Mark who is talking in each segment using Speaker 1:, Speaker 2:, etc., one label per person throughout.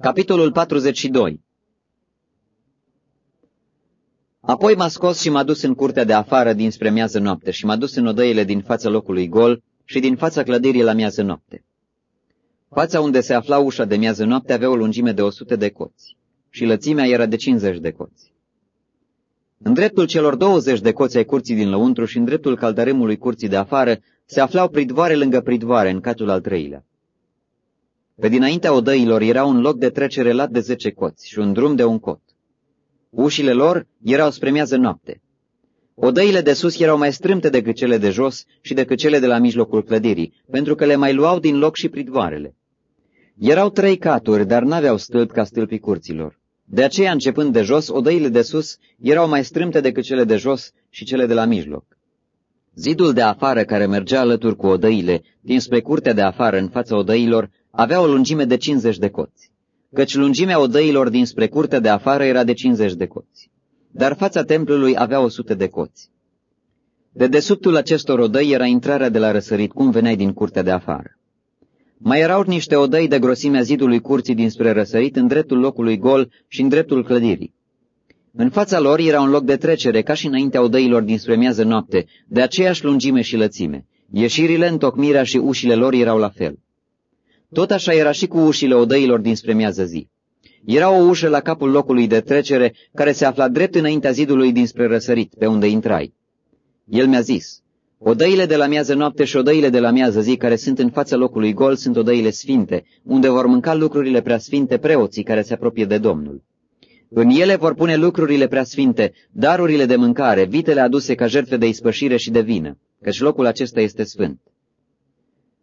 Speaker 1: Capitolul 42 Apoi m-a scos și m-a dus în curtea de afară dinspre miază noapte și m-a dus în odăile din fața locului gol și din fața clădirii la miază noapte. Fața unde se afla ușa de miază noapte avea o lungime de 100 de coți și lățimea era de 50 de coți. În dreptul celor 20 de coți ai curții din lăuntru și în dreptul caldărâmului curții de afară se aflau pridvoare lângă pridvoare în catul al treilea. Pe dinaintea odăilor era un loc de trecere lat de zece coți și un drum de un cot. Ușile lor erau spre miază noapte. Odăile de sus erau mai strâmte decât cele de jos și decât cele de la mijlocul clădirii, pentru că le mai luau din loc și pridvoarele. Erau trei caturi, dar n-aveau stâlpi ca stâlpii curților. De aceea, începând de jos, odăile de sus erau mai strâmte decât cele de jos și cele de la mijloc. Zidul de afară care mergea alături cu odăile, dinspre curtea de afară în fața odăilor, avea o lungime de 50 de coți, căci lungimea odăilor dinspre curtea de afară era de 50 de coți, dar fața templului avea 100 de coți. De desubtul acestor odăi era intrarea de la răsărit, cum veneai din curtea de afară. Mai erau niște odăi de grosimea zidului curții dinspre răsărit în dreptul locului gol și în dreptul clădirii. În fața lor era un loc de trecere, ca și înaintea odăilor dinspre miază noapte, de aceeași lungime și lățime. Ieșirile, întocmirea și ușile lor erau la fel. Tot așa era și cu ușile odăilor dinspre miază zi. Era o ușă la capul locului de trecere, care se afla drept înaintea zidului dinspre răsărit, pe unde intrai. El mi-a zis, odăile de la miază noapte și odăile de la miază zi, care sunt în fața locului gol, sunt odăile sfinte, unde vor mânca lucrurile preasfinte preoții care se apropie de Domnul. În ele vor pune lucrurile preasfinte, darurile de mâncare, vitele aduse ca jertfe de ispășire și de vină, căci locul acesta este sfânt.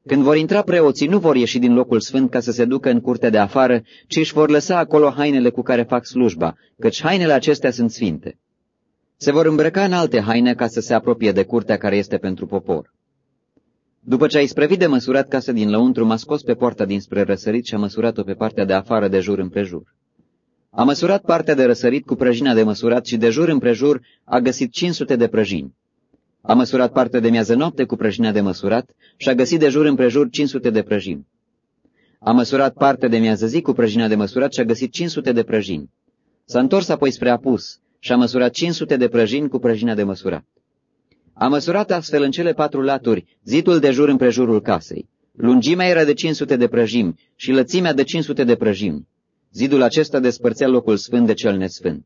Speaker 1: Când vor intra preoții, nu vor ieși din locul sfânt ca să se ducă în curtea de afară, ci își vor lăsa acolo hainele cu care fac slujba, căci hainele acestea sunt sfinte. Se vor îmbrăca în alte haine ca să se apropie de curtea care este pentru popor. După ce a isprăvit de măsurat casa din lăuntru, m-a scos pe poarta dinspre răsărit și a măsurat-o pe partea de afară de jur împrejur. A măsurat partea de răsărit cu prăjina de măsurat și de jur împrejur a găsit 500 de prăjini. A măsurat partea de miază noapte cu prăjina de măsurat și a găsit de jur împrejur 500 de prăjini. A măsurat partea de miază zi cu prăjina de măsurat și a găsit 500 de prăjini. S-a întors apoi spre apus și a măsurat 500 de prăjini cu prăjina de măsurat. A măsurat astfel în cele patru laturi zidul de jur împrejurul casei. Lungimea era de 500 de prăjimi și lățimea de 500 de prăjimi. Zidul acesta despărțea locul sfânt de cel nesfânt.